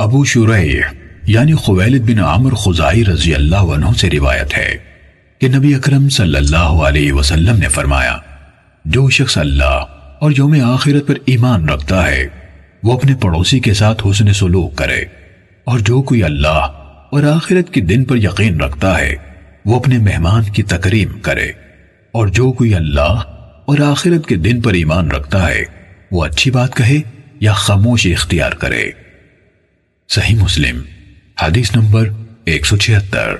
ابو شریح یعنی خویلد بن عمر خزائی رضی اللہ عنہ سے روایت ہے کہ نبی اکرم صلی اللہ علیہ وسلم نے فرمایا، جو شخص اللہ اور یوم آخرت پر ایمان رکھتا ہے، وہ اپنے پڑوسی کے ساتھ حسن سلوک کرے۔ اور جو کوئی اللہ اور آخرت کے دن پر یقین رکھتا ہے، وہ اپنے مہمان کی تکریم کرے۔ اور جو کوئی اللہ اور آخرت کے دن پر ایمان رکھتا ہے، وہ اچھی بات کہے یا خاموشی اختیار کرے۔ صحیح مسلم حدیث نمبر ایک سو چھہتر۔